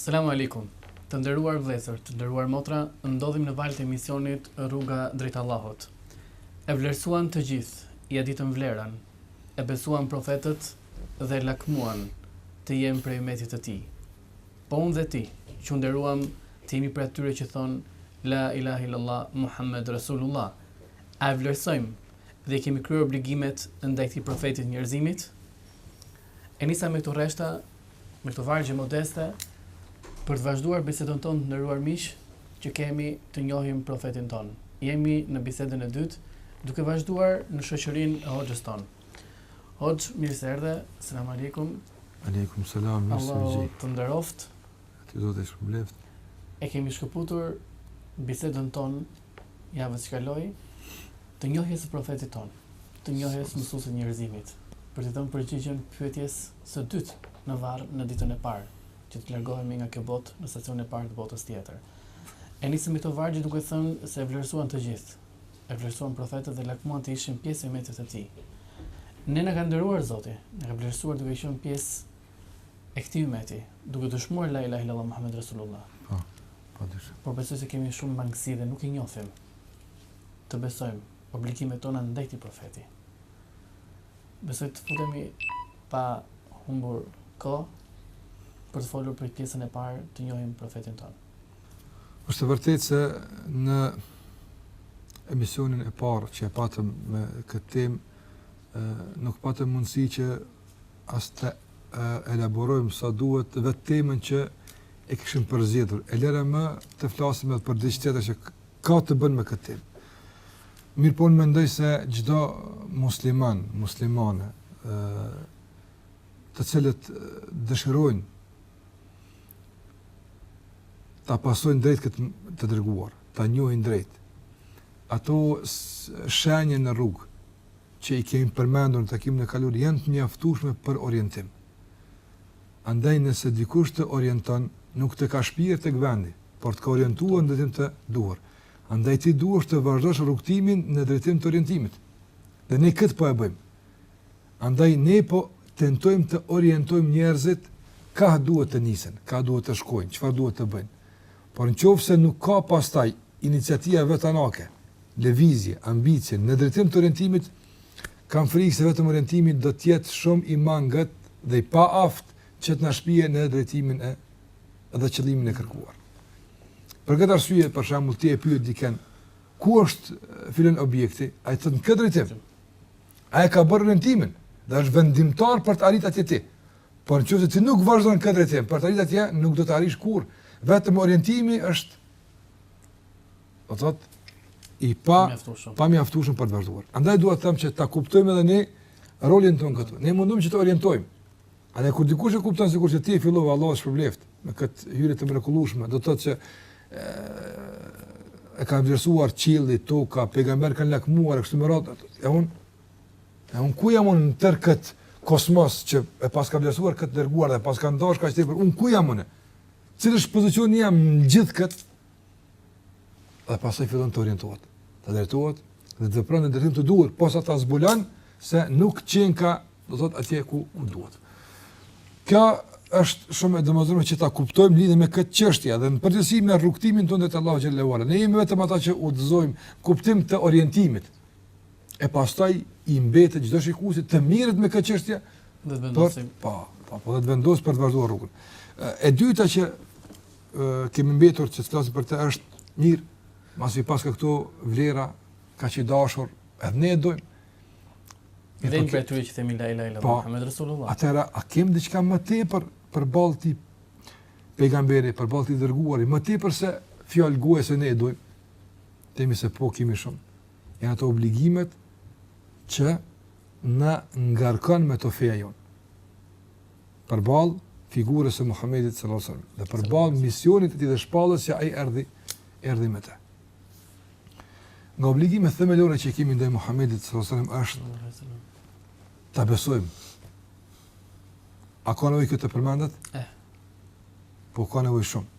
Selamu alejkum. Të nderuar vëllezër, të nderuar motra, ndodhim në valët e emisionit Rruga drejt Allahut. E vlerësuan të gjithë, ia ditën vlerën, e besuan profetët dhe lakmuan të jenë prej ymetit të tij. Po unë dhe ti, që u nderuam të jemi prej atyre që thonë La ilahe illallah Muhammed Rasulullah, a e vlerësojmë dhe i kemi kryer obligimet ndaj këtij profetit të njerëzimit? E nisa me këto rreshta me këto vargje modeste për të vazhduar bisedën tonë të nderuar miq që kemi të njohim profetin tonë. Jemi në bisedën e dytë duke vazhduar në shoqërinë e hoxhës tonë. Hoxhë, mirë se erdhe. Selam alejkum. Alejkum selam, mirë se vini. Allah të nderoftë. Zoti të shpërbleftë. E kemi shkëputur bisedën tonë Javën që kaloi, të njohjes së Profetit tonë, të njohjes së Mësuesit të njerëzimit, për t'i dhënë përgjigjen pyetjes së dytë në varr në ditën e parë që të largohemi nga kjo botë në stacionin e parë të botës tjetër. E nisëm me këto vargje duke thënë se e vlerësuan të gjithë, e vlerësuan profetët dhe lakmuan të ishin pjesë e umetit të tij. Ne na ka nderuar Zoti, na ka vlerësuar duke qenë pjesë e këtij ummeti, duke dëshmuar la ilahe illallah Muhammed Resulullah. Po. Pa dyshim. Por besoj se kemi shumë mangësi dhe nuk i njohim të besojmë obligimet tona ndaj këtij profeti. Besoj të futemi pa humbur kohë për të folur për pjesën e parë të njohim profetin tonë. Është vërtet se në emisionin e parë që e patëm me këtë temë, nuk patëm mundësi që as të elaborojmë sa duhet vetë temën që e kishim përzgjedhur. E lëre më të flasim edhe për diçka tjetër që ka të bëjë me këtë temë. Mirëpo unë mendoj se çdo musliman, muslimane, të cilët dëshirojnë ta pasojnë drejt këtë të dërguar, ta njohin drejt, ato shenje në rrugë, që i kemi përmendur në takimin e kaluar janë të mjaftueshme për orientim. Andaj nëse dikush të orienton, nuk të ka shpjerë tek vendi, por të ka orientuar në drejtim të duhur. Andaj ti duhet të vazhdosh rrugëtimin në drejtim të orientimit. Dhe ne këtë po e bëjmë. Andaj ne po tentojmë të orientojmë njerëzit ka duhet të nisen, ka duhet të shkojnë, çfarë duhet të bëjnë. Por nëqoftëse nuk ka pastaj iniciativë vetanake, lëvizje, ambicie në drejtim të orientimit, kam frikë se vetëm orientimi do të jetë shumë i mangët dhe i paaftë që të na shpie në drejtimin e dhe qëllimin e kërkuar. Për këtë arsye, për shembull, ti e pyet dikë, ku është filan objekti, ai thotë në këtë drejtim. Ai ka bërë orientimin dhe është vendimtar për të arritur atje ti. Por nëse ti nuk vazhdon këtë drejtim, për të arritur atje nuk do të arrish kurrë. Vetëm orientimi është do të thotë i pa pa mjaftueshëm për të vazhduar. Andaj dua të them që ta kuptojmë edhe ne rolin tonë këtu. Ne mundum që të orientojmë. A dhe kur dikush e kupton sikurse ti e fillove Allahu të shpërbleft me këtë hyrje të mrekullueshme, domethënë që e ka vlerësuar qielli, toka, pejgamber kanë lakmuar kështu me radhë. E un E unë ku jam unë në tërë këtë kosmos që e paska vlerësuar këtë të dërguar dhe paska dashtë kaq tepër, unë ku jam unë? Cili është pozicioni jem në gjithë këtë? Dhe pasaj fillon të orientuarit, të drejtuarit dhe të vepruarit në drejtim të duhur, posa ta zbulon se nuk qenka do të thotë atje ku unë duhet. Kjo është shumë e domosdoshme që ta kuptojmë në lidhje me këtë çështje dhe në përgjithësi me rrugtimin tonë te Allahu xhele ue ala. Ne jemi vetëm ata që udhëzojmë në kuptim të orientimit. e pastaj i mbetet çdo shikuesi të merret me këtë çështje, dhe të vendosë. Po, po, po dhe të vendosë për të vazhduar rrugën. E dyta që ka mbetur që të flasim për të është mirë, masi paska këto vlera, kaq i dashur, edhe ne e dojmë. Edhe ne për të që themi la ilahe illallah, po, Muhammed Rasulullah. Atëherë, a kemi diçka më tepër, përballë këtij pejgamberi, përballë këtij të dërguari, më tepër se fjalë goje se ne e dojmë, themi se po kemi shumë. janë ato obligimet që na ngarkon me to feja jonë. Përballë figurës së Muhammedit sallallahu alaihi wasallam dhe përballë misionit të tij dhe shpalljes që ai erdhi erdhi me të. Nga obligimet themelore që kemi ndaj Muhammedit sallallahu alaihi wasallam është ta besojmë. A ka nevojë kjo të përmendet? Eh. Po ka nevojë shumë.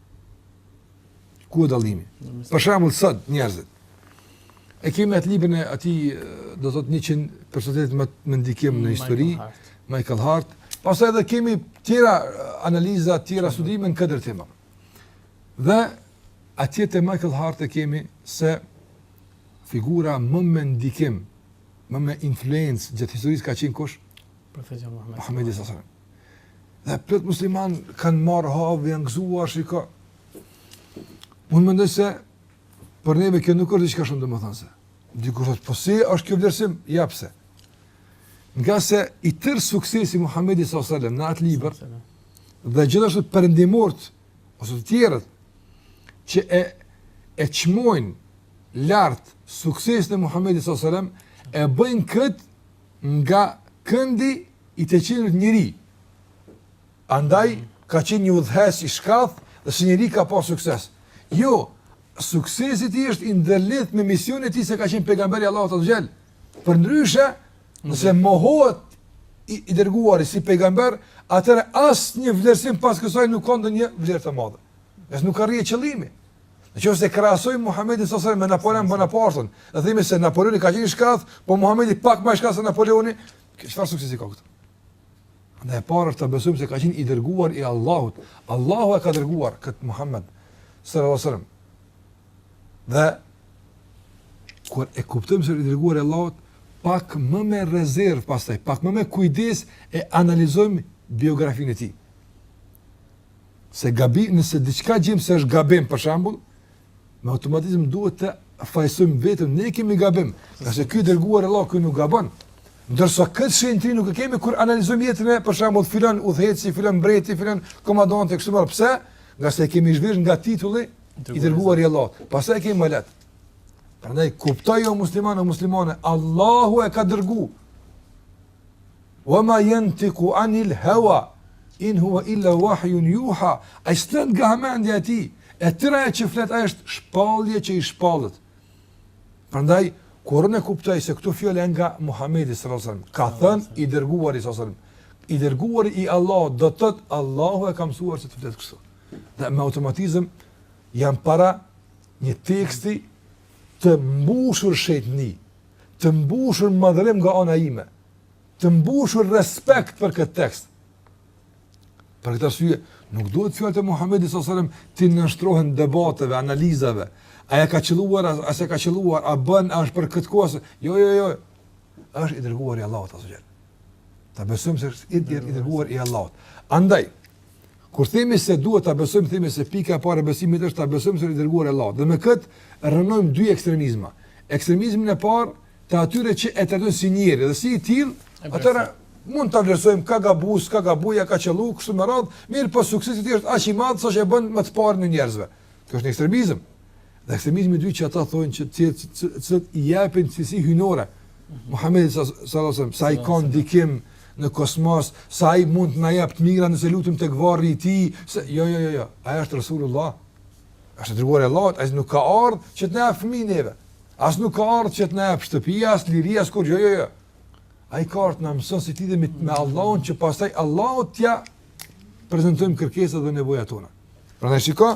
Ku e dallimi? Për shembull sot njerëzit e kemi atë librin e atij do të thotë 100 personalitetet më me ndikim në histori, Michael Hart. Pastaj edhe kemi tjera analiza, tjera studime në këtë drejtim. Dhe atje te Michael Hart e kemi se figura më me ndikim, më me influencë gjatë historisë ka qenë kush? Profeti Muhammed. Muhammed sallallahu dhe plot muslimanë kanë marrë hov dhe janë gëzuar, shiko. Unë mendoj se për neve kjo nuk është diçka shumë domethënëse. Dikush thotë, po s'është kjo vlerësim? Ja pse. Ngase i tërë suksesi i Muhammedit s.a.s. në atë libër dhe gjithashtu perëndimorët ose të tjerët që e, e çmojnë lart suksesin e Muhammedit s.a.s. e bëjnë këtë nga këndi i të cilit njeri andaj ka qenë një udhëheqës i shkathët dhe si njeri ka pasur sukses. Jo, suksesi i tij është i ndërlidhur me misionin e tij se ka qenë pejgamberi i Allahut azze ve xhel. Përndryshe, nëse mohohet i, i dërguari si pejgamber, atëherë asnjë vlerësim pas kësaj nuk ka ndonjë vlerë të madhe. Nëse nuk arrihet qëllimi. Në qoftë se krahasojmë Muhamedin sallallahu alajhi me Napoleon Bonaparte, dhe themi se Napoleoni ka qenë shkath, po Muhamedi pak më shkath se Napoleoni, Çfarë suksesi ka këtu? Andaj e para është të besojmë se ka qenë i dërguar i Allahut. Allahu e ka dërguar këtë Muhamed, sallallahu alejhi ve sellem. Dhe, kur e kuptojmë se është i dërguar i Allahut, pak më me rezervë pastaj, pak më me kujdes e analizojmë biografinë e tij. Se gabi, nëse diçka gjejmë se është gabim për shembull, Me automatizëm duhet të fajësojmë veten, ne kemi gabim, ngase ky i dërguar i Allahut, ky nuk gabon. Ndërsa këtë shenjtëri nuk e kemi kur analizojmë jetën e, për shembull, filan udhëheqësi, filan mbreti, filan komandant e kështu me radhë. Pse? Ngase e kemi zhvesh nga titulli i dërguar i Allahut. Pastaj e kemi më lehtë. Prandaj, kuptoje o musliman, o muslimane, Allahu e ka dërgu. Wama yantiku anil hawa in huwa illa wahyun yuha, Ai s'flet nga hamendja e tij, e tërë ajo që flet ai është shpallje që i shpallet. Prandaj kur unë kuptoj se këto fjalë janë nga Muhamedi sallallahu alaihi wasallam, ka thënë i dërguari sallallahu alaihi wasallam, i dërguari i Allahut do të thotë Allahu e ka mësuar si të flet kështu. Dhe me automatizëm jam para një teksti të mbushur shejtni, të mbushur madhërim nga ana ime, të mbushur respekt për këtë tekst. Për këtë arsye, nuk duhet fjalët e Muhamedit sallallahu alajhi wasallam të nënshtrohen debateve, analizave. A e ka qëlluar, a s'e ka qëlluar, a bën, a është për këtë kohë? Jo, jo, jo. Është i dërguar i Allahut azze ve xhel. Ta besojmë se është i dërguar i Allahut. Andaj, Kur themi se duhet ta besojmë, themi se pika e parë e besimit është ta besojmë se është i dërguar i Allahut. Dhe me kët rrënojmë dy ekstremizma. Ekstremizmin e parë të atyre që e trajtojnë si njeri dhe si i tillë, atëherë mund ta vlerësojmë ka gabu, s'ka gabu, ia ka qellu kështu me radhë, mirëpo suksesi i tij është aq i madh sa që e bën më të parin e njerëzve. Kjo është një ekstremizëm. Dhe ekstremizmi i dytë që ata thonë që të cilët i japin cilësi hyjnore Muhamedit sallallahu alaihi wasallam, se ai ka ndikim në kosmos, se ai mund të na jap të mira nëse lutemi tek varri i tij, se jo jo jo jo, ai është Resulullah. Është i dërguar i Allahut, ai nuk ka ardhur që të na jap fëmijë neve. As nuk ka ardhur që të na jap shtëpi, as liri, as kurrë, jo jo jo. Ai ka ardhur të na mëson si të lidhemi me Allahun që pastaj Allahut t'ia prezantojmë kërkesat dhe nevojat tona. Prandaj shiko,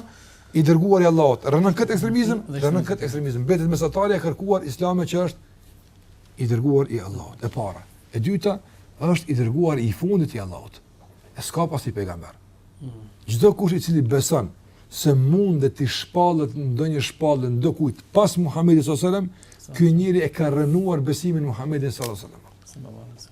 i dërguari i Allahut, rrënon këtë ekstremizëm, rrënon këtë ekstremizëm, mbetet mesatarja e kërkuar islame që është i dërguar i Allahut. E para, e dyta është i dërguar i fundit i Allahut. E s'ka pas tij pejgamber. Çdo mm. kush i cili beson se mund t'i shpallet ndonjë shpallje ndokujt pas Muhamedit sallallahu alajhi wasallam, ky njeri e ka rrënuar besimin në Muhamedin sallallahu alajhi wasallam.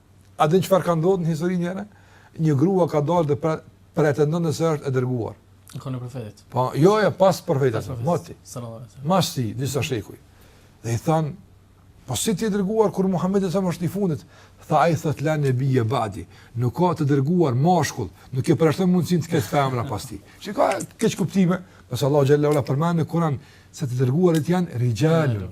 A din çfarë ka ndodhur në histori njëherë? Një grua ka dalë dhe pra, pretendon se është e dërguar. Në kohën e profetit. Po, jo, jo, pas profetit. Moti. Mas tij, disa shekuj. Dhe i thanë, po si ti e dërguar kur Muhamedi alejhi selam është i fundit? Tha ai thotë la nebije ba'di, nuk ka të dërguar mashkull, nuk e përjashton mundësinë të ketë femra pas tij. Shiko keqkuptime, pas Allahu xhel-le ue ala përmend në Kur'an se të dërguarit janë rijalun,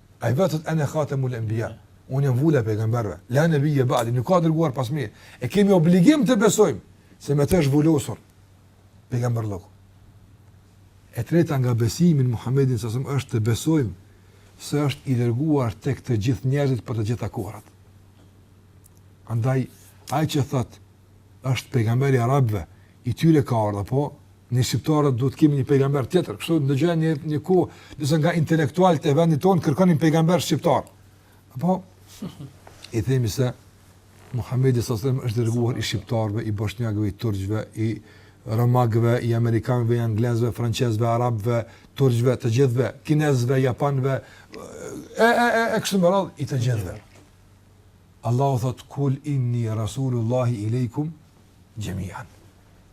Ai vetë thotë ene khatemul enbija, unë jam vula e pejgamberëve, la nebije ba'di, nuk ka të dërguar pas meje. E kemi obligim të besojmë se me të është vulosur pejgamberllëku. E treta nga besimi në Muhamedin alejhi selam është të besojmë se është i dërguar tek të gjithë njerëzit për të gjitha kohërat. Andaj ai që thotë është pejgamberi i arabëve, atyre u ka ardhur, apo ne shqiptarët duhet të kemi një pejgamber tjetër. Kështu ndëgjoj një njëku, disa nga intelektualët e vendit tonë kërkonin pejgamber shqiptar. E po i themi se Muhamedi alejhi selam është i dërguar i shqiptarëve, i boshnjakëve, i turqve, i romakëve, i amerikanëve, i anglezëve, francezëve, arabëve, turqve, të gjithëve, kinezëve, japanëve, e e e e kështu me radhë i të gjithëve. Allahu thotë kul inni rasulullahi ilejkum jamian.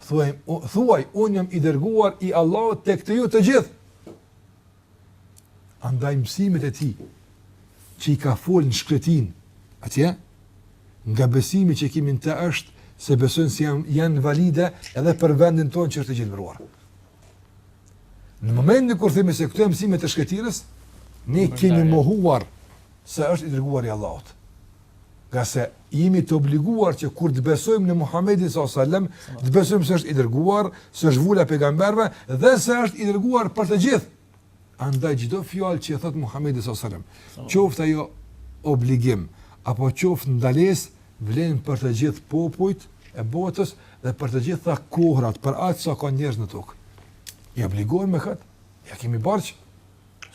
Thuaj, thuaj unë jam i dërguar i Allahut tek ju të gjithë. Andaj mësimet e tij që i ka fol në shkretinë, atje, nga besimi që kemi në të është se besojmë se janë, janë valide edhe për vendin tonë që është i gjelbëruar. Në momentin kur themi se këto janë mësime të shkretëtirës, ne kemi mohuar se është i Dërguari i Allahut, ngase jemi të obliguar që kur të besojmë në Muhamedin sallallahu alaihi wasallam, të besojmë se është i Dërguar, se është vula e pejgamberëve dhe se është i Dërguar për të gjithë. Andaj çdo fjalë që e thotë Muhamedi sallallahu alaihi wasallam, qoftë ajo obligim apo qoftë ndalesë, vlen për të gjithë popujt e botës dhe për të gjitha kohërat, për aq sa ka njerëz në tokë. Obligohen me këtë. Ia kemi borxh.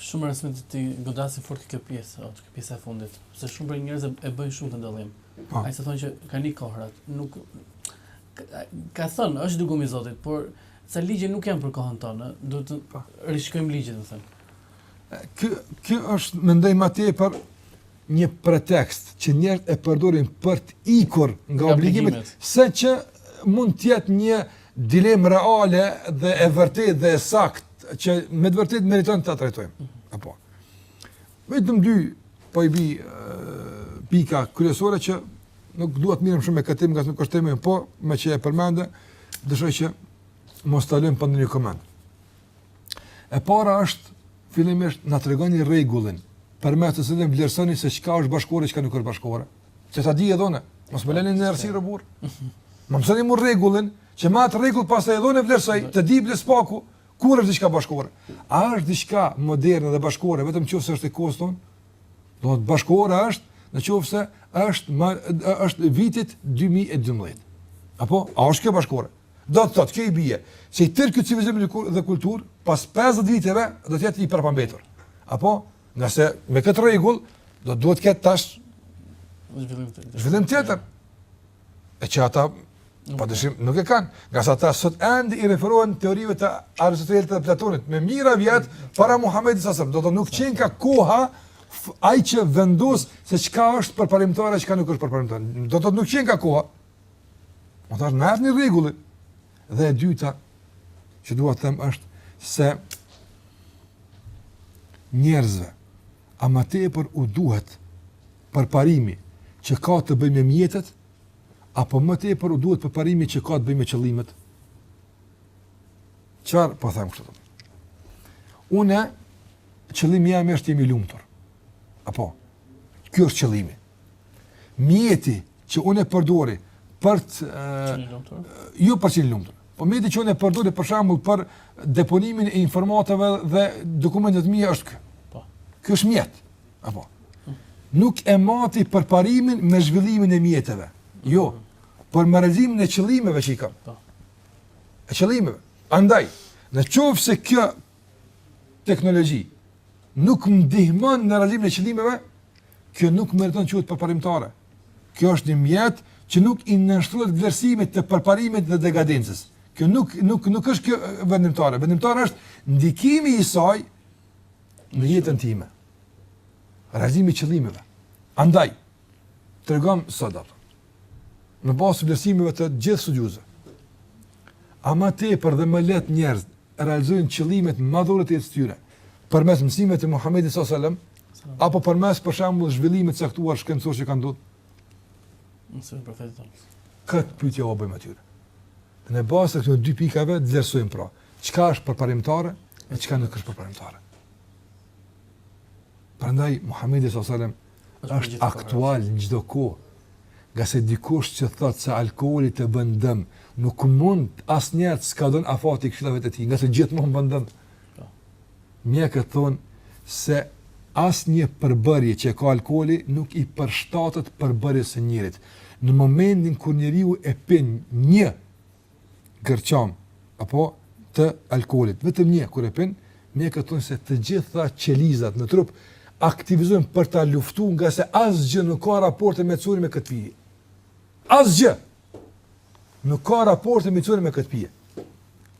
Shumë e rëndësishme ti godasi fort këtë pjesë, atë këtë pjesë e fundit, se shumë prej njerëzve e bëjnë shumë këtë dallim. Po. Ai seç thonë që kanë ndryshu kohërat, domethënë, është hukmi i Zotit, por disa ligje nuk janë për kohën tonë, duhet t'i po. rishikojmë ligjet, domethënë. Ky ky është mendoj më tepër një pretekst që njerëzit e përdorin për të ikur nga obligimet, se sa që mund të jetë një dilemë reale dhe e vërtetë dhe e saktë që me të vërtetë meriton ta trajtojmë. Mm -hmm. Apo. Vetëm dy po i bie pika kryesore që nuk dua të merrem shumë me këtë ngase nuk është tema, po meqë e përmendë, dëshiroj që mos ta lëm pa ndonjë koment. E para është fillimisht na tregoni rregullin përmes të cilit vlerësoni se çka është bashkëkohore, çka nuk është bashkëkohore. Që ta di edhe unë, mos më lëni në errësirë. Më mësoni mua rregullin, Që me atë rregull pastaj edhe unë të vlerësoj, të di ble spaku, kur është diçka bashkëkohore. A është diçka moderne dhe bashkëkohore vetëm nëse është e kohës tonë? Domethënë bashkëkohore është nëse është e vitit 2012. Apo a është kjo bashkëkohore? Do të thotë kjo i bie se i tërë ky civilizim dhe kulturë pas 50 viteve do të jetë i prapambetur. Apo nëse me këtë rregull do duhet të ketë tash zhvillim tjetër. Zhvillim tjetër. e që ata pa dyshim nuk e kanë, ngase ata sot ende i referohen teorive të Aristotelit dhe Platonit, me mijëra vjetë para Muhammedit s.a.s., domethënë nuk qenka koha ajo që vendos se çka është përparimtare e çka nuk është përparimtare. Do të thotë nuk qenka koha. Do të thotë merrni rregullin. Dhe e dyta që dua të them është se njerëzve A më tepër u duhet përparimi që ka të bëjë me mjetet, apo më tepër u duhet përparimi që ka të bëjë me qëllimet? Çfarë po them kështu? Unë qëllimi jem është të jem i lumtur. Apo. Ky është qëllimi. Mjeti që unë e përdori për të jo për t'qenë i lumtur. Po mjeti që unë e përdori për shembull për deponimin e informatave dhe dokumenteve të mia është ky. Po. Ky është mjet. Apo. Nuk e mati përparimin me zhvillimin e mjeteve. Jo. Por me realizimin e qëllimeve që i kam. Po. E qëllimeve. Andaj, në qoftë se kjo teknologji nuk më ndihmon në realizimin e qëllimeve, kjo nuk meriton të quhet përparimtare. Kjo është një mjet që nuk i nënshtrohet vlerësimit të përparimit dhe degadencës. Kjo nuk nuk nuk është kjo vendimtare. Vendimtare është ndikimi i saj në jetën time. Realizimi i qëllimeve. Andaj tregom sot apo në bazë të vlerësimeve të gjithë studiuesve. A ma tepër dhe më lehtë njerëz realizojnë qëllimet madhore të jetës tyre përmes mësimeve të Muhamedit sallallahu alajhi wasallam, apo përmes për shembull zhvillimit të caktuar shkencor që ka ndodhur. Mësimet e profetit tonë. Këtë pyetje ua bëjmë atyre. Në bazë të këtyre dy pikave të vlerësojmë pra, çka është përparimtare e çka nuk është përparimtare. Prandaj Muhamedi sallallahu alajhi wasallam është aktual në çdo kohë. Ngase dikush që thotë se alkooli të bën dëm, nuk mund asnjëherë të skadon afati i këshillave të tij, ngase gjithmonë bën dëm. Po. Mjekët thonë se asnjë përbërje që e ka alkooli nuk i përshtatet përbërjes së njerit. Në momentin kur njeriu e pin një gërçam apo të alkoolit, vetëm një kur e pin, mjekët thonë se të gjitha qelizat në trup aktivizohen për ta luftuar ngase asgjë nuk ka raporte miqësore me këtë pije. Asgjë! Nuk ka raporte miqësore me këtë pije.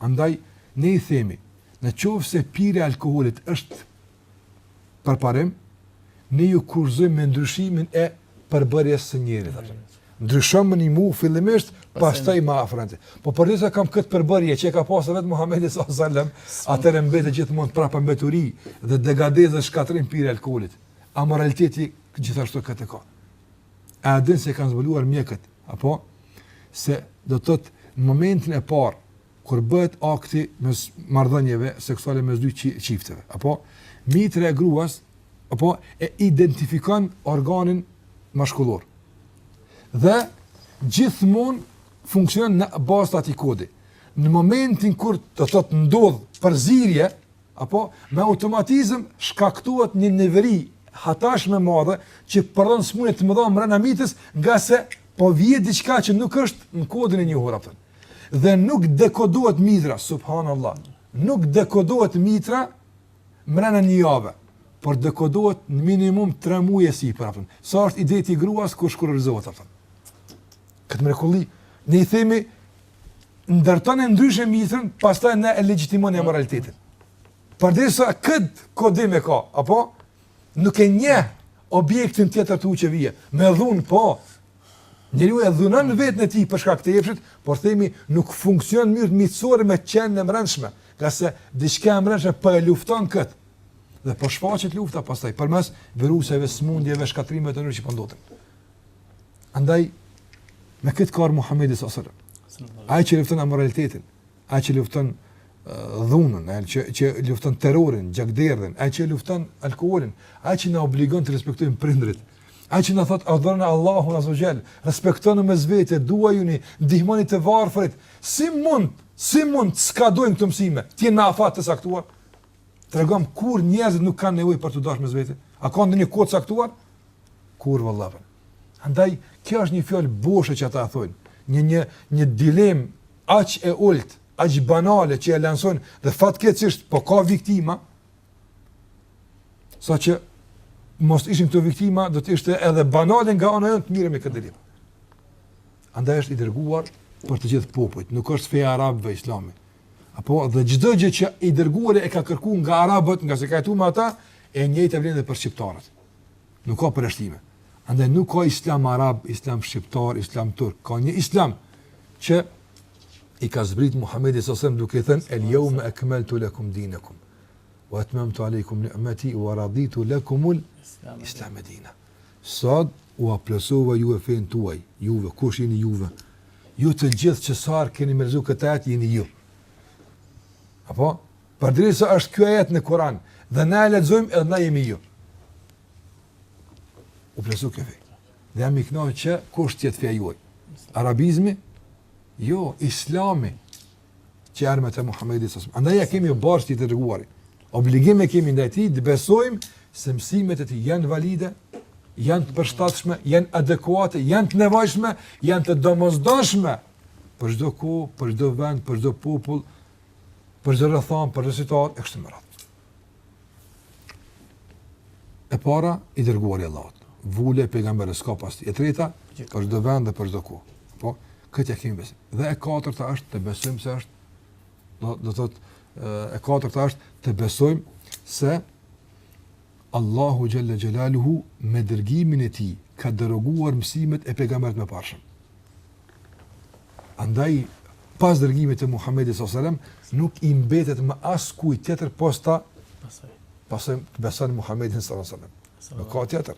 Andaj, ne i themi, në qoftë se pirja e alkoolit është përparim, ne ju kushtëzojmë me ndryshimin e përbërjes së njerit. Atë. Ndryshomëni mu, fillimisht, pastaj ma afroni. Po përderisa kam këtë përbërje që e ka pasë vetë Muhamedi s.a.s. atëherë mbetet gjithmonë prapambeturi dhe degadencë dhe shkatërrim pirja e alkoolit. Amoraliteti gjithashtu këtë ka. A e din se kanë zbuluar mjekët, apo se do të thotë në momentin e parë kur bëhet akti mes marrëdhënieve seksuale mes dy çifteve, apo mitra e gruas apo e identifikon organin mashkullor. Dhe gjithmonë funksionon në bazë të atij kodi. Në momentin kur do të thotë ndodh përzierje, Apo, me automatizëm shkaktohet një neveri hatashëm e madhe që prodhon smundje të mëdha mrena mitrës ngase po vjen diçka që nuk është në kodin e njohur, a kupton. Dhe nuk dekodohet mitra, subhanallah, nuk dekodohet mitra mrena një jave, por dekodohet në minimum tre muj e sipër, a kupton. Sa është ideti i gruas kur shkurorëzohet, a kupton. Këtë mrekulli, ne i themi ndërtone ndryshe mitrën, pastaj ne e legjitimojmë amoralitetin. Përderisa këtë kodim e ka, apo, nuk e njeh objektin tjetër të huaj që vjen, me dhunë, po, njeriu e dhunon veten e tij për shkak të epshit, por themi nuk funksionon në mënyrë miqësore me qenien e mrenshme, ngase diçka e mrenshme po e lufton këtë, dhe po shfaqet lufta pastaj, përmes viruseve, smundjeve, shkatrrimeve të ndryshme që po ndodhin. Po Andaj, në këtë kohë Muhammedi s.a.s. Ai që lufton amoralitetin, ai që lufton dhunën, ai që, që lufton terrorin, gjakderdhjen, ai që lufton alkoholin, ai që na obligon të respektojmë prindrit, ai që na thotë adhuroni Allahun azze ue xhel, respektoni mes vete, duajuni, ndihmoni të varfërit, si mund, si mund të skadojnë këto mësime, të jenë në afat të caktuar, Tregom kur njerëzit nuk kanë nevojë për të dashur mes vete. A ka ndonjë kohë të caktuar? Kurrë vallahi. Andaj kjo është një fjalë boshe që ata thonë, një një një dilemë aq e ulët, aq banale që e lansojnë dhe fatkeqësisht po ka viktima. Saqë mos ishin këto viktima, do të ishte edhe banale nga ana jonë të merremi me këtë dilemë. Andaj është i dërguar për të gjithë popujt, nuk është feja e arabëve islami. Apo dhe çdo gjë që i dërguari e ka kërkuar nga arabët, ngase ka jetuar me ata, e njëjta vlen edhe për shqiptarët. Nuk ka përjashtime. Andaj nuk ka islam arab, islam shqiptar, islam turk, ka një islam që i ka zbrit Muhamedi sallallahu alajhi wasallam duke thënë el yawm akmaltu lakum dinakum wa atmamtu alaykum ni'mati wa raditu lakum al islam dinan. Sot ua plotësova juve fenë tuaj. Juve, kush jeni juve? Ju të gjithë që sa herë keni me lexu këtë ajet jeni ju. Apo? Përderisa është ky ajet në Kur'an dhe na e lexojmë edhe na jemi ju. U plotësu kjo fe. Dhe jam i kënaqur që kush të jetë feja juaj. Arabizmi? Jo, Islami. që i erdh Muhamedit s.a.s. Andaj ia kemi borxh të dërguarit. Obligim e kemi ndaj tij të besojmë se mësimet e tij janë valide, janë të përshtatshme, janë adekuate, janë të nevojshme, janë të domosdoshme për çdo kohë, për çdo vend, për çdo popull, për çdo rrethanë, për çdo situatë e kështu me radhë. E para, i dërguar i Allahut. Vulë e pejgamberëve, s'ka pas. E treta, për çdo vend dhe për çdo kohë. Po, këtë ia kemi besim. Dhe e katërta është të besojmë se është do të thotë e katërta është të besojmë se Allahu xhalla xhelaluhu me dërgimin e tij ka deroguar mësimet e pejgamberëve të mëparshëm. Andaj, pas dërgimit të Muhammedit s.a.s. nuk i mbetet më askujt tjetër pos ta pasojë, ta besojë Muhammedin s.a.s. Nuk ka tjetër.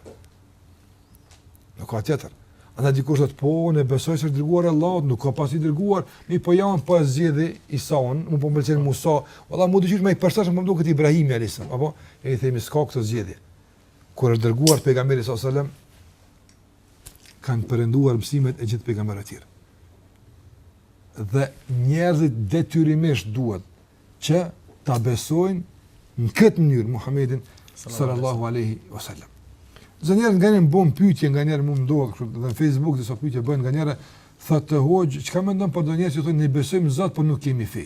Nuk ka tjetër. Andaj dikush thotë po, unë besoj se është i dërguar i Allahut, nuk ka pas i dërguar, mirëpo jam po e zgjedhi Isaun, më po më pëlqen Musa, valla mu diqysh më i përshtatshëm po më duket Ibrahimi alayhis salam, apo e i themi s'ka këtë zgjedhje. Kur është dërguar pejgamberi sallallahu kanë perënduar mësimet e gjithë pejgamberëve të tjerë. Dhe njerëzit detyrimisht duhet që ta besojnë në këtë mënyrë Muhamedit sallallahu alaihi wasallam. Zë njerë nganjëherë bëjnë pytje, nganjëherë mund ndodhë, kështu, dhe në Facebook disa pytje bëjnë nganjëherë, thotë hoxhë, çka mendon për do njerëz që thonë, ne besojmë Zot, por po nuk kemi fe.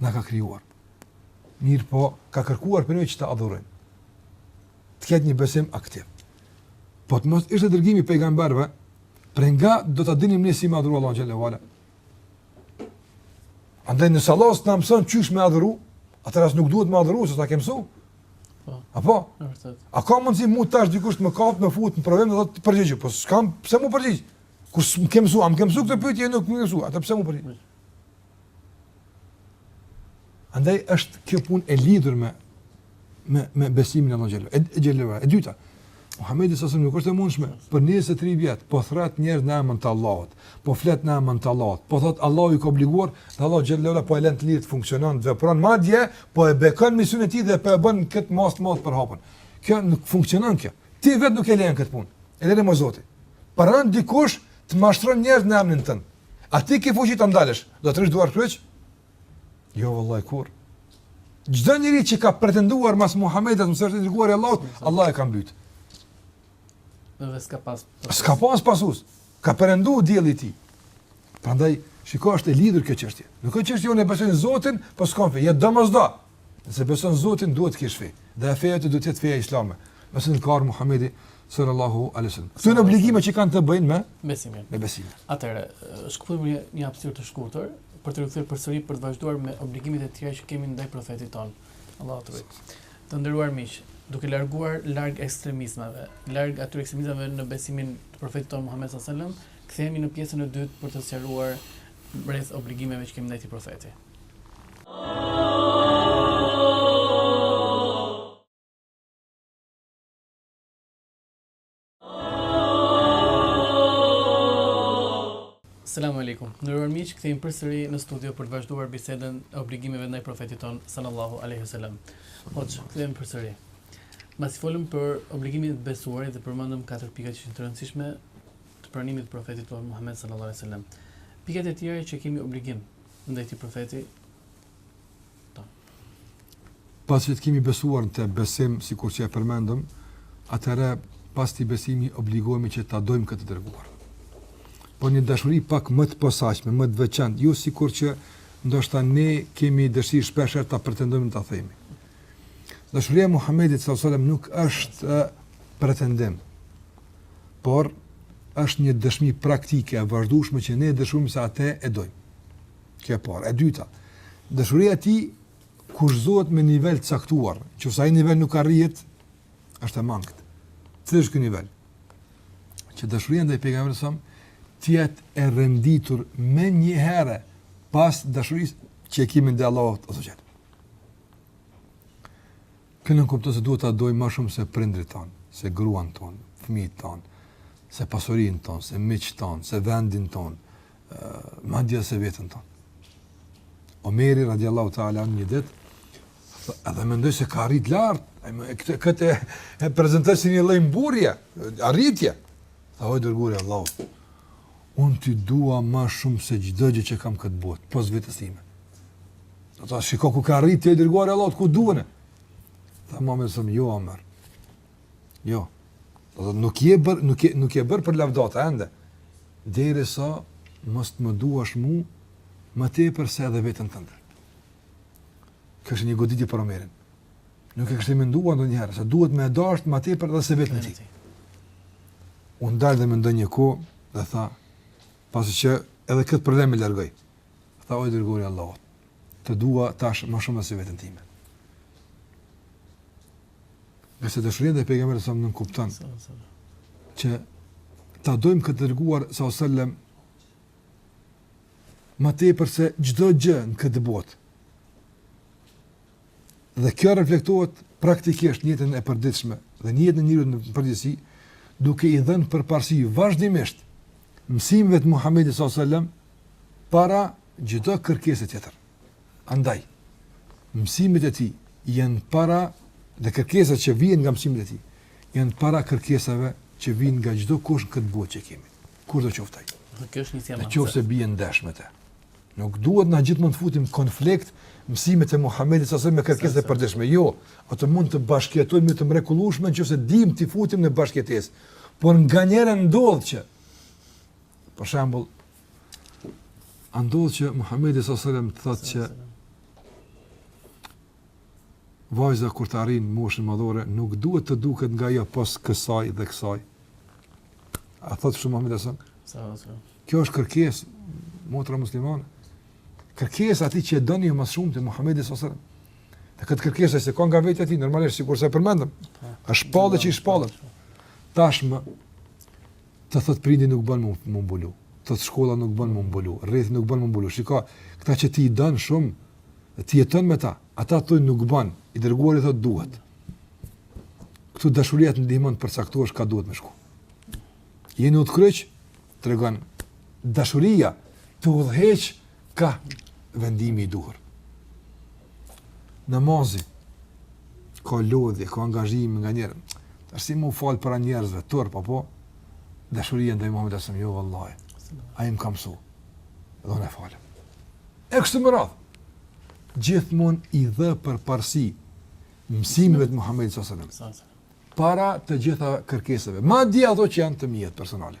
na ka krijuar. Mirëpo ka kërkuar prej nesh që ta adhurojmë. Të ketë një besim aktiv. Po të mos ishte dërgimi i pejgamberëve, për nga do ta dinim ne si me adhuru Allahun xhele ue ala. Andaj nëse s'të mëson qysh me adhuru, atëherë as nuk duhet me adhuru se s'ta ka mësu. Po. Apo? Vërtet. A ka mundsi mu tash dikush të më kap me fut në problem dhe do të përgjigjesh, po s'kam pse mu përgjigj. Kur s'm ke mësu, a m'ke mësu këtë pyetje nuk më ke mësu, atëherë pse mu përgjigj. Andaj është kjo punë e lidhur me me me besimin e Allahut xhelalu. E xhelalu. E dyta, Muhamedi sa nuk është e mundshme për 23 vjet, po thret njerëz në emër të Allahut, po flet në emër të Allahut, po thotë Allahu i ka obliguar, dhe Allahu xhelalu po e len të lirë të funksionon, të vepron madje, po e bekon misionin e tij dhe po e bën këtë mision të përhapun. Kjo nuk funksionon kjo. Ti vetë nuk e len këtë punë. E lëre më Zoti. Pra dikush Të mashtron njerëz në emrin tënd. A ti ke fuqi ta ndalësh? Do të rrish duar kryq? Jo vallahi kurrë. Çdo njeri që ka pretenduar mas Muhamedit se është dërguar i Allahut, Allahu e ka mbyt. Edhe s'ka pas. S'ka pas pasues. Ka perendu dielli i tij. Prandaj shiko është e lidhur kjo çështje. Nuk është çështje unë besoj në Zotin, po s'kam fe. Jo domosdo. Nëse beson Zotin duhet të kesh fe. Dhe feja jote duhet të jetë feja islame. Nëse në karë Muhammedi sallallahu alaihi wasallam. Këto janë obligime që kanë të bëjnë me besimin. Me besimin. Atëherë, shkëpusim një një hapësirë të shkurtër për t'u rikthyer përsëri për të vazhduar me obligimet e tjera që kemi ndaj profetit tonë. Allahu të ruajt. Të nderuar miq, duke u larguar larg ekstremizmave, larg atyre ekstremizmave në besimin e profetit tonë Muhammed sallallahu alaihi wasallam, kthehemi në pjesën e dytë për të sqaruar rreth obligimeve që kemi ndaj këtij profeti. Selamu alaikum. Të nderuar miq, kthehemi përsëri në studio për të vazhduar bisedën e obligimeve ndaj profetit tonë sallallahu alaihi wasallam. Hoxhë, kthehemi përsëri. Mbasi folëm për obligimin e të besuarit dhe përmendëm katër pika që janë të rëndësishme të pranimit të profetit tonë Muhammed sallallahu alaihi wasallam. Pikat e tjera që kemi obligim ndaj këtij profeti pasi që të kemi besuar në të, besim sikur që e përmendëm, atëherë pas atij besimi obligohemi që ta dojmë këtë të dërguar. Por një dashuri pak më të posaçme, më të veçantë, jo sikur që ndoshta ne kemi dëshirë shpeshherë ta pretendojmë, ta themi. Dashuria e Muhammedit s.a.s. nuk është pretendim, por është një dëshmi praktike e vazhdueshme që ne dëshmojmë se atë e dojmë. Kjo e parë, e dyta. Dashuria e tij kushtëzohet me nivel të caktuar, nëse ai nivel nuk arrihet, është e mangët. Cili është ky nivel? Që dashuria ndaj pejgamberit s.a.s. të jetë e renditur menjëherë pas dashurisë që kemi ndaj Allahut azze ve xhel. Kjo nënkupton se duhet ta dojmë ma shumë se prindërit tanë, se gruan tonë, fëmijët tanë, se pasurinë tonë, se miqtë tanë, se vendin tonë, madje edhe se veten tonë. Omeri radiallahu ta'ala anhu një ditë, edhe mendoi se ka arritë lartë, këtë, këtë e prezantoi si një lloj mburrje, arritje, tha o i dërguari i Allahut. Unë ty dua ma shumë se çdo gjë që kam në këtë botë, pos vetes time. Do të thotë shiko ku ka arrit, ty i dërguar i Allahut ku duhesh. Tha Muhamedi s.a.s. jo Omer. Jo. Do të thotë nuk je bërë, nuk je nuk je bërë për lavdata ende. Derisa mos të më duash mua më tepër se edhe veten tënde. Kjo ishte një goditje për Omerin. Nuk e kishte menduar ndonjëherë se duhet me e dashtë më tepër edhe se veten e tij. U ndal dhe mendoi një kohë dhe tha, pasi që edhe këtë problem e largoi. Tha o i dërguari i Allahut. Të dua tash më shumë sesi veten time. Ngase dashuria ndaj pejgamberit s.a.s. nënkupton që ta dojmë këtë të dërguar s.a.s. më tepër se çdo gjë në këtë botë. Dhe kjo reflektohet praktikisht në jetën e përditshme dhe në jetën e njeriut në përgjithësi, duke i dhënë përparësi vazhdimisht mësimeve të Muhamedit sallallahu alajhi wasallam para çdo kërkese tjetër. Andaj mësimet e tij janë para dhe kërkesat që vijnë nga mësimet e tij janë para kërkesave që vijnë nga çdokush në këtë botë që kemi. Kushdo qoftë ai? Në kjo është një temë. Në qoftë se bie ndesh me të. Nuk duhet ne gjithmonë t'i futim në konflikt mësimet e Muhamedit s.a.s. me kërkesat e përditshme. Jo, ato mund të bashkëjetojnë në mënyrë të mrekullueshme nëse dimë t'i futim në bashkëjetesë. Por nganjëherë ndodh që për shembull ndodh që Muhamedi s.a.s. thotë që vajza kur të arrijë moshën madhore nuk duhet të duket nga ajo pos kësaj dhe kësaj. A thotë kështu Muhamedi s.a.s.? Kjo është kërkesë motra muslimane. Kërkesë e atij që e doni më së shumti, Muhamedi s.a.s. Dhe këtë kërkesë s'e ka nga vetja e tij, normalisht, sikurse e përmendëm, po. është shpallje që i shpallet. Tashmë, Të thotë prindi nuk ban m'u mbulu. Të thotë shkolla nuk ban m'u mbulu, rrethi nuk ban m'u mbulu. Shiko, këta që ti i don shumë, ti jeton me ta, ata të thonë nuk ban, i dërguari thotë duhet. Këtu dashuria të ndihmon të përcaktosh ka duhet me shku. Je në udhëkryq, tregon dashuria të udhëheq Ka vendimi i duhur. Namazi ka lodhje, ka angazhim nganjëherë. Tash si m'u fal para njerëzve turp apo dashuria ndaj Muhamedit sallallahu alaihi wasallam, jo vallahi. Ai më ka mësu. Dhe unë e falem. E kështu me radhë. Gjithmonë i jep përparësi mësimeve të Muhamedit s.a.s. Para të gjitha kërkesave. Madje ato që janë të miat personale.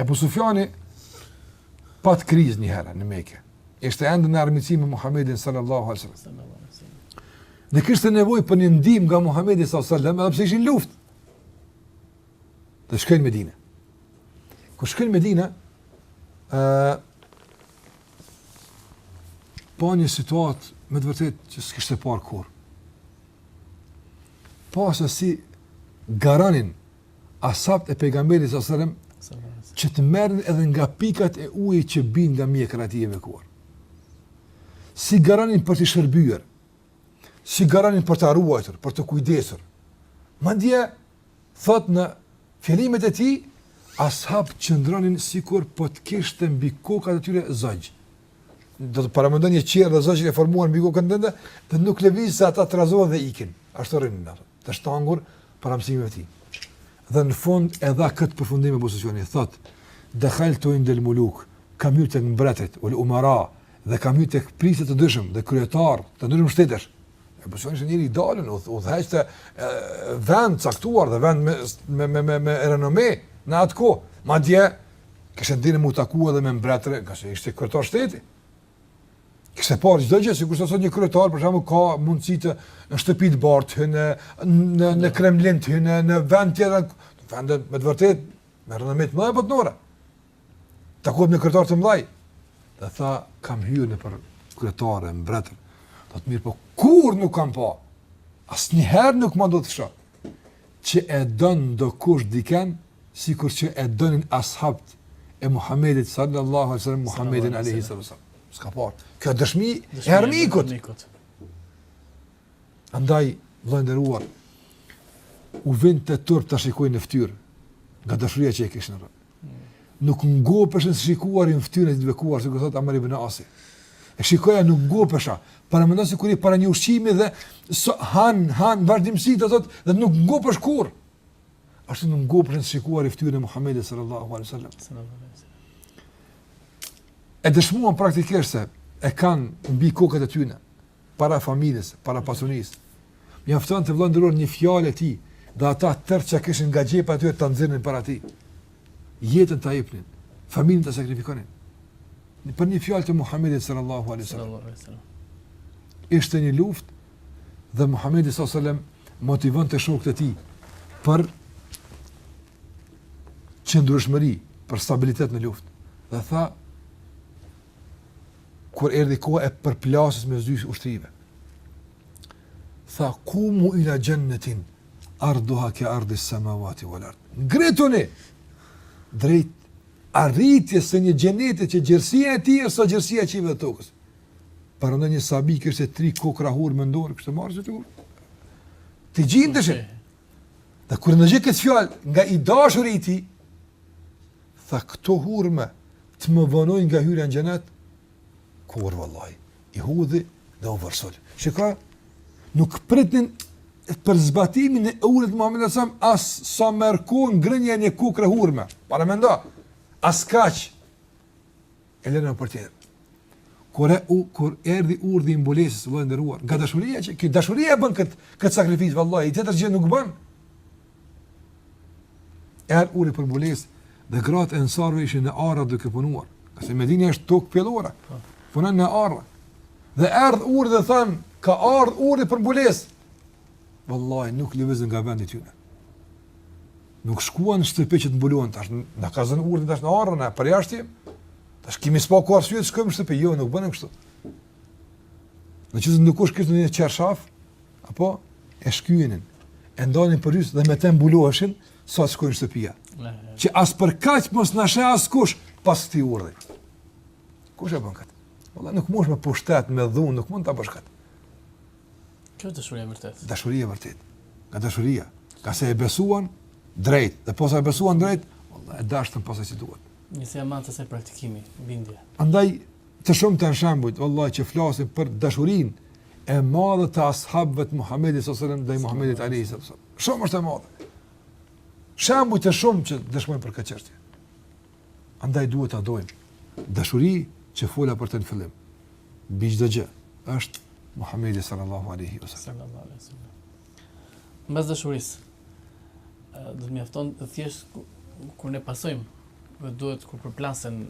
Ebu Sufjani pat kriz një herë në meke. Ishte ende në armiqësi me Muhamedin sallallahu alaihi wasallam. Dhe kishte nevojë për një ndihmë nga Muhamedi sallallahu alaihi wasallam edhe pse ishin në luftë. Dhe shkon në Medine. Kur shkon në Medine, uh, pa një situatë me të vërtetë që s'kishte parë kurrë. Pa se si garonin ashabët e pejgamberit a.s. që të marrin edhe nga pikat e ujit që binin nga mjekra e tij e bekuar. Si garonin për t'i shërbyer, si garonin për ta ruajtur, për t'u kujdesur. Madje thotë në fjalimet e tij ashabët qëndronin sikurse po të kishte mbi kokat e tyre zogj. Do të thotë paramendo një çerdhe zogj e formuar mbi kokën tënde dhe nuk lëviz se ata trazohen dhe ikin. Ashtu rrinin ata. të shtangur para mësimeve të tij. Dhe në fund e dha këtë përfundim Ebu Sufjani, thotë, dekhaltu indel muluk, kam hy tek mbretërit, uel umara, dhe kam hy tek prijësit të ndryshëm, dhe kryetarë të ndryshëm shtetesh. Ebu Sufjani ishte njeri i dalun, udhëheqte një vend të caktuar dhe vend me, me, me, me, me renome në atë kohë. Madje, kishte nderin m'u taku edhe me mbretër, kështu ishte kryetar shteti. Kishte parë çdo gjë, sikurse sot një kryetar për shembull ka mundësi të hyn në Shtëpi të Bardhë, të hyn në në në Kremlin të hyn në vend tjetër, në vende me të vërtetë me rëndësi të mëdha botënore. Takohet me kryetarë të mëdhenj. Dhe tha kam hyrë nëpër kryetarë, mbretër. Mirëpo kurrë nuk kam pa. Asnjëherë nuk më ka ndodh të shoh. Që e don dokush dikënd, sikur që e donin ashabët e Muhammedit sallallahu alejhi wasallam Muhammedin alejhi wasallam. S'ka parë. Kjo është dëshmi e armikut. Andaj vëllai nderuar u vinte turp ta shikojnë në fytyrë nga dashuria që e kishin ndaj tij. Hmm. Nuk ngopeshin së shikuari në fytyrën e tij të bekuar, sikur thotë Amr ibn Asi. E shikoja nuk ngopesha, paramendon sikur je para një ushqimi dhe han, han han vazhdimisht do thotë dhe nuk ngopesh kurrë. ashtu nuk ngopeshin duke shikuar fytyrën e Muhamedit sallallahu alaihi wasallam. E dëshmuan praktikisht se e kanë mbi kokët e tyre para familjes, para pasunisë. Mjafton të vërë re një fjalë e tij dhe ata tërë ç'kishin nga xhepat e tyre ta nxirrnin para tij. Jetën ta jepnin, familjen ta sakrifikonin. Për një fjalë të Muhamedit sallallahu alaihi wasallam. Ishte një luftë dhe Muhamedi sallallahu alaihi wasallam motivonte shokët e tij për qëndrueshmëri, për stabilitet në luftë. Dhe tha kur erdhi koha e përplasjes mes dy ushtrive. Tha kumu ila jannatin arduha ke ardi samawati wal ard. Ngrituni drejt arritjes së një xheneti që gjerësia e tij është sa gjerësia e qiejve e tokës. pra ndonjë sahabi kishte tri kokra hurme n'dorë, kishte marrë që t'ju. Të gjindeshin. Dhe kur ndëgjoi këtë fjalë nga i dashuri i tij, tha këto hurme të më vonojnë nga hyrja në xhenet. Kur vallahi, i hudhi dhe u vërsul. Shikoj, nuk pritnin për zbatimin e urdhrit të Muhamedit s.a.s. sa merr kohë ngrënia një kokrre hurme. Paramendo. As kaq. E lëre për tjetër. Kur e u kur erdhi urdhri i mbulesës, vëlla i nderuar, nga dashuria që kjo dashuria e bën kët kët sakrificë, vallahi, tjetër gjë nuk bën. Erdh urdhri për mbulesë dhe gratë e ensarëve ishin në ara duke punuar. Ngase Medina është tokë pjellore. Po. Punonin në ara. Dhe erdh urdhri dhe thanë, ka ardh urdhri për mbulesë. Vallahi nuk lëvizën nga vendi i tyre. Nuk shkuan në shtëpi që të mbulohen tash, na ka zënë urdhri tash në ara ne përjashtë. Tash kemi sado pak arsye të shkojmë në shtëpi, jo, nuk bënë kështu. Në qoftë ndokush kishte një çarshaf, apo e shkyenin, e ndanin përgjysë dhe me të mbuloheshin sa të shkojnë në shtëpi. Që as për kaq mos na shë askush pas këtij urdhri. Kush e bën kët? Valla nuk mund me pushtet me dhunë, nuk mund ta bësh kët. Kjo është dashuria e vërtetë. Dashuria e vërtetë. Nga dashuria, ngase e besuan drejt, dhe posa e besuan drejt, valla e dashtën pastaj si duhet. Nisi automatikisht praktikimi, bindje. Andaj, të shumtë janë shembujt, valla që flasin për dashurin e madhe të ashabëve të Muhammedi s.a.s. ndaj Muhammedit alejhi s.a.s. Shumë është e madhe. Shembuj të shumtë që dëshmojnë për këtë çështje. Andaj duhet ta dojmë. Dashuri që fola për të në fillim. Mbi çdo gjë është Muhamedi sallallahu alaihi wasallam. Mbas dashurisë do të mjaftonte thjesht kur ne pasojmë dhe atëherë kur përplasen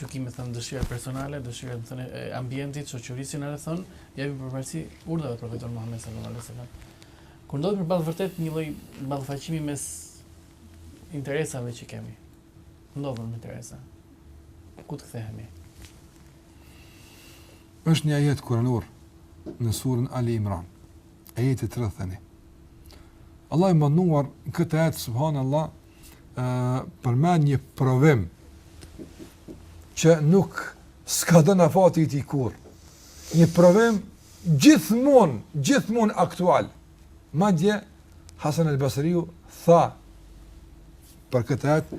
gjykimet, dëshirat personale, dëshirat tona, e ambientit, shoqërisë na rrethon, japim përparësi urdhrave të profetit Muhammed sallallahu alaihi wasallam. Kur ndodh përballë vërtet një lloj ballafaqimi mes interesave që kemi, Lidhur me interesa. Ku të kthehemi? Është një ajet kuranor në surën Ali Imran. Ajeti 31. Allahu i madhëruar në këtë ajet subhanallah përmend një provim që nuk skadon afati i tij kurrë. Një provim gjithmonë, gjithmonë aktual. Madje, Hasan el Basriu tha, Për këtë ajet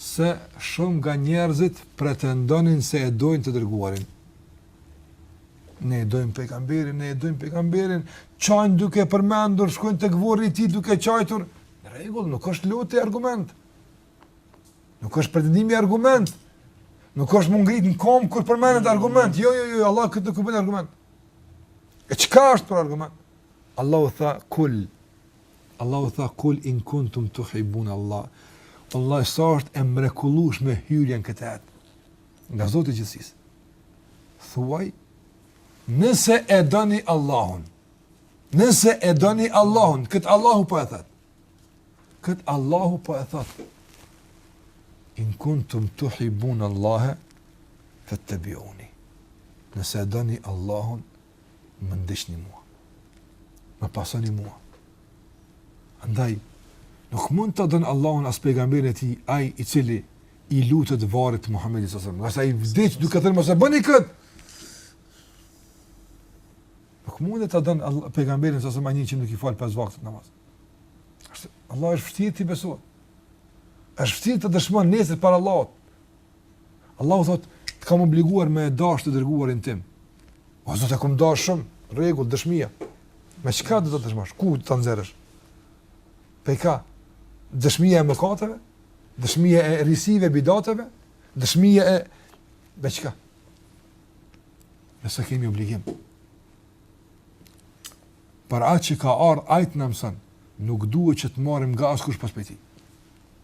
se shumë nga njerëzit pretendonin se e dojnë të dërguarin. Ne e dojmë pejgamberin, ne e dojmë pejgamberin, qajnë duke e përmendur, shkojnë te vorri i tij duke qajtur. Në rregull, nuk është loti argument. Nuk është pretendimi argument. Nuk është me u ngritë në komë kur përmendet argument. Jo, jo, jo, Allahu këtë nuk e bon argument. E çka është për argument? Allahu tha, kul, Allahu tha kul in kuntum tuhibbun Allah. Wallahi sa është e mrekullueshme hyrja në këtë ajet. Nga Zoti i gjithësisë. Thuaj nëse e doni Allahun. Nëse e doni Allahun, këtë Allahu po e thotë. Këtë Allahu po e thotë. In kuntum tuhibbun Allah fattabi'uni. Nëse e doni Allahun, më ndiqni mua. Më pasoni mua. Andaj, nuk mund ta don Allahun as pejgamberin e tij, ai i cili i lutet varrit të Muhammedit salallahu alejhi ve selem. Ngase ai vdiq duke thënë mos e bëni këtë! Nuk mund ta don pejgamberin salallahu alejhi ve selem ai që nuk i fal pesë vaktet namaz. Vallahi është vështirë t'i besohet. është vështirë ta dëshmon nesër para Allahut. Allahu thotë, të kam obliguar me e dashtë të dërguarin tim. O, Zot e kom dashtë shumë, rregull, dëshmia. Me çka do ta dëshmosh? Ku do ta nxjerrësh? Prej kah, dëshmia e mëkateve, dëshmia e risive bidateve, dëshmia e... Me çka? Nëse kemi obligim. Për atë që ka ardhë, ai të na mëson, nuk duhet që të marrim nga askush pos prej tij.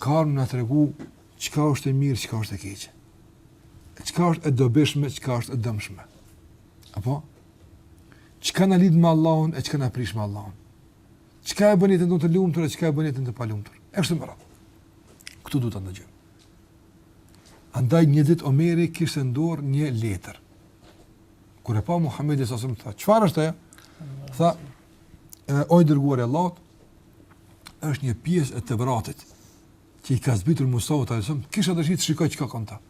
Ka ardhur na tregu çka është e mirë, çka është e keqe. Çka është e dobishme, çka është e dëmshme. Apo? Çka na lidh me Allahun e çka na prish me Allahun. Çka e bën jetën tonë të lumtur e çka e bën jetën të palumtur. Është më rrallë. Këtë duhet ta ndëgjojmë. Andaj një ditë Omeri kishte në dorë një letër. Kur e pa Muhamedi a.s. i tha, "Çfarë është ajo?" Tha, "O i dërguar i Allahut, është një pjesë e Tevratit, që i ka zbritur Musaut alejhi selam, kisha të shikoj çka ka në ta.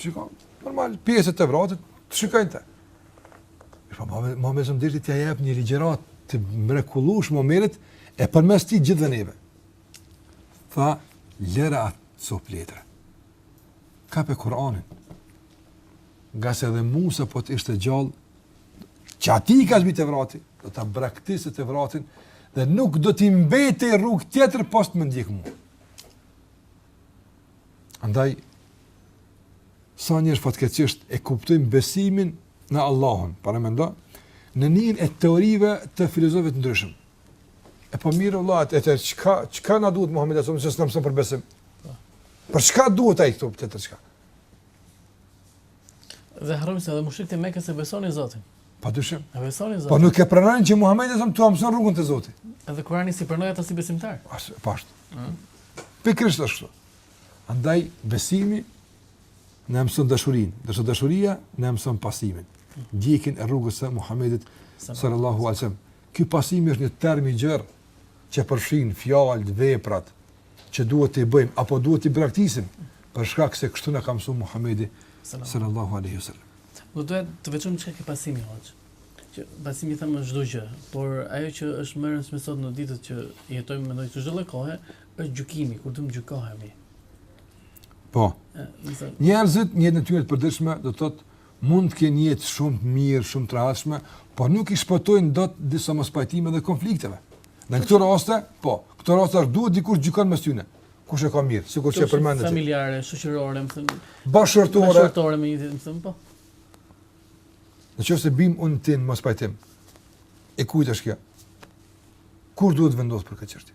Shikoj, normal, pjesë e Tevratit, të shikoj në ta. Shpa, ma, ma me zëmë dhe i jep një ligjëratë të mrekullueshme Omerit, e përmes tij gjithë edhe neve. Tha, lëre atë copë letre. Kape Kur'anin. Ngase edhe Musa po të ishte gjallë, që atij i ka zbrit Tevrati, do ta braktiste Tevratin, dhe nuk do t'i mbetej rrugë tjetër pos të më ndjekë mu. Andaj, disa njerëz fatkeqësisht e kuptojnë besimin në Allahun, paramendo, në mënyrën e teorive të filozofive të ndryshme. E po mirë, vëlla, atëherë çka, çka na duhet Muhamedi a.s., nëse s'na mëson për besim? Për çka duhet ai këtu, atëherë çka? Dhe harrojnë se edhe mushrikët e Mekës e besonin Zotin. Pa dyshim. E besonin Zotin. Po nuk e pranonin që Muhamedi a.s. t'ua mësojë rrugën te Zoti. Edhe Kurani s'i pranoi ata si besimtarë. A s'po ashtu. Mm. Pikërisht ashtu. Andaj besimi na mëson dashurinë, ndërsa dashuria na mëson pasimin. Ndjekjen e rrugës së Muhamedit sallallahu alaihi wasallam. Ky pasim është një term i gjerë që përfshin fjalët, veprat që duhet t'i bëjmë apo duhet t'i braktisim për shkak se kështu na ka mësuar Muhamedi sallallahu alaihi wasallam. Do të të veçojmë çka ke pasimi hoxhë. Që pasimi thamë është çdo gjë, por ajo që është më e rëndësishme sot në ditët që jetojmë mendoj se në çdo lloj kohe është gjykimi, kur të gjykohemi. Po. Njerëzit në jetën e tyre të përditshme do të thotë Mund të kenë jetë shumë të mirë, shumë të rehatshme, por nuk i shpëtojnë dot disa mospajtimeve dhe konflikteve. Në këto raste, po, këto raste duhet dikush të gjykojë mes tyre. Kush e ka mirë, sikur që përmendëm. Familjare, shoqërore, me thënë. Bashkëshortore. Bashkëshortore më një ditë, me thënë, po. Në qoftë se bim unë e ti n'mospajtim. E kujt është kjo? Kush duhet vendos për këtë çështje?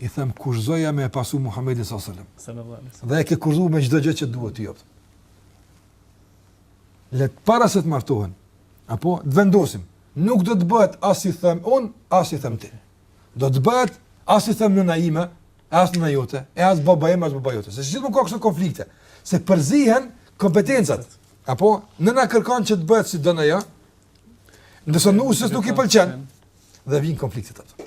i them kush zonja, me e pasu Muhammedin s.a.s. Dhe e ke kurorëzu me çdo gjë që duhet ti japë. Le ta, para se të martohen, hajt po vendosim, nuk do të bëhet as si them unë, as si thu ti. S'do të bëhet as si thotë nëna ime, as nëna jote, e as baba im as baba jot. Se gjithmonë ka këso konflikte, se përzihen kompetencat, apo nëna kërkon që të bëhet si don ajo, ndërsa nuses nuk i pëlqen, dhe vijnë konfliktet ato.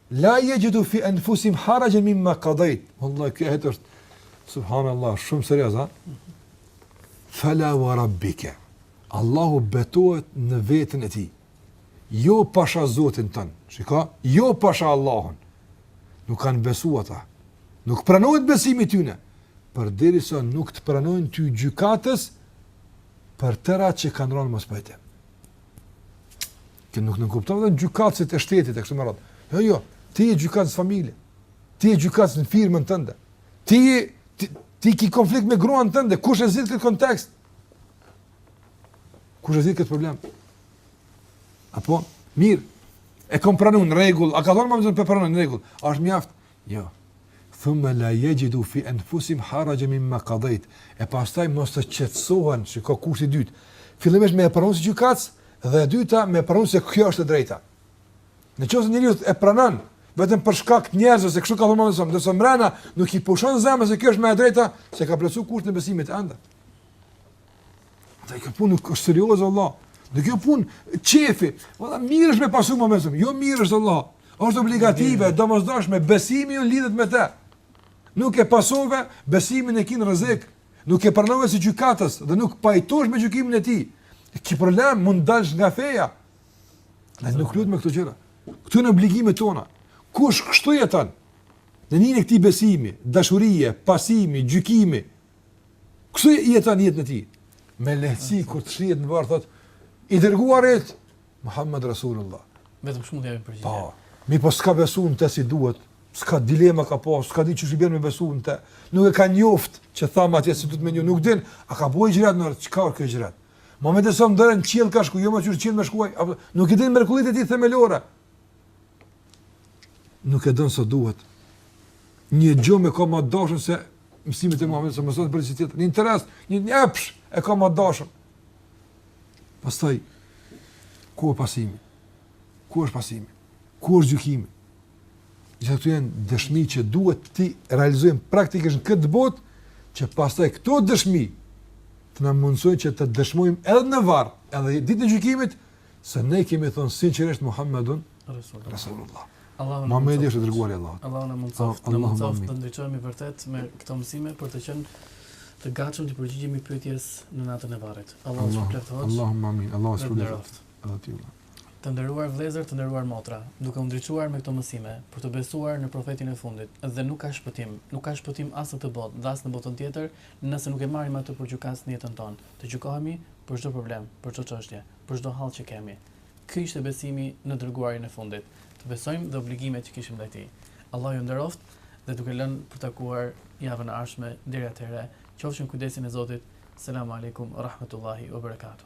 La yajidu fi anfusihim harajan mimma qadait, wallahi ky ajet është subhanallahu shumë serioz. Fela wa rabbika. Allahu betohet në veten e tij. Jo pasha Zotin tën. Shiko, jo pasha Allahun. Nuk kanë besu ata. Nuk pranohet besimi tyne. Përderisa nuk të pranojnë ty gjykatës për atë që kanë ra në mospajtim. Kjo nuk nënkupton vetëm gjykatësit e shtetit e kështu me radhë. Jo, jo, ti je gjykatës në familje. Ti je gjykatës në firmën tënde. Ti, ti, ti ki konflikt me gruan tënde. Kush e zgjidh këtë kontest? Kush e zgjidh këtë problem? Apo mirë. E kom pranu në rregull. A ka thonë Muhamedi, pranu në rregull? A është mjaft? Jo. Thumme la jegjidu fi enfusihim haraxhen mimma kadejt, e pastaj mos të shqetësohen, shiko kushti i dytë, fillimisht me e pranu si gjykatës, dhe e dyta me e pranu se kjo është e drejta. Në qoftë se njeriu e pranon vetëm për shkak të njerëzve se kështu ka thënë Muhamedi sallallahu alajhi wasallam, ndërsa mrena nuk i pushon zemra se kjo është më e drejta, s'e ka plotësuar kushtin e besimit ende. A, dhe kjo punë nuk është, serioze vallahi. Nuk o punë qefi, valla mirë është me pasu Muhamedin. Jo mirë është valla. Është obligative, domosdoshme, besimi yt lidhet me të. Nuk e pasove besimin e ki n'rrezik, nuk e pranove si gjykatës dhe nuk pajtosh me gjykimin e tij. Ki problem mund dalsh nga feja. Ne nuk lujmë me këto gjëra. Këto janë obligime tona. Kush kështu jeton? Në hije të këtij besimi, dashurie, pasimi, gjykimi, Kështu e jeton jetën e tij. Me lehtësi kur të shtihet në varr thotë eshhedu enne Muhammeden Rasulullah. Vetëm ai mun me përgjigj. Po. Mirëpo s'ka besu në te si duhet, s'ka dilema ka pas, s'ka dit qysh duhet me besu në te, nuk e ka njoft që thamë atje si duhet me njoft, nuk din, a ka po i gjret në rëtë, që ka orë kjo gjret? Muhamedi s.a.v.s. deri n'qiell ka shku, jo more çfarë qielli me shku, a, nuk i din mrekullitë e tij themelore. Nuk e don si duhet. Një gjë e ka ma dashun se Mësimit e Muhamedit s.a.v.s., porositë. Një interes, një epsh e ka më dashur. Pastaj ku është pasimi? Ku është pasimi? Ku është gjykimi? Gjithë këto janë dëshmi që duhet t'i realizojmë praktikisht në këtë botë, që pastaj këto dëshmi të na mundësojnë që të dëshmojmë edhe në varr, edhe ditën e gjykimit, se ne kemi thënë sinqerisht Muhammedun Resulullah. Muhammedi është i dërguar i Allahut. Allahu na mundësoftë, na mundësoftë të ndriçohemi vërtet me këto mësime për të qenë të gatshëm t'i përgjigjemi pyetjes në natën e varrit. Allahu të shpërbleftë. Allahumme amin. Allahu të shpërbleftë. Edhe ty. Të nderuar vëllezër, të nderuara motra, duke u ndriçuar me këto mësime për të besuar në profetin e fundit dhe nuk ka shpëtim, nuk ka shpëtim as në këtë botë, as në botën tjetër, nëse nuk e marrim atë për gjykatës në jetën tonë. Të gjykohemi për çdo problem, për çdo çështje, për çdo hall që kemi. Ky ishte besimi në Dërguarin e fundit, të besojmë dhe obligimet që kishim ndaj tij. Allahu ju nderoft dhe duke lënë për takuar javën e ardhshme deri atëherë qofshi në kujdesin e Zotit Selamu alejkum ue rahmetullahi ue berekatu.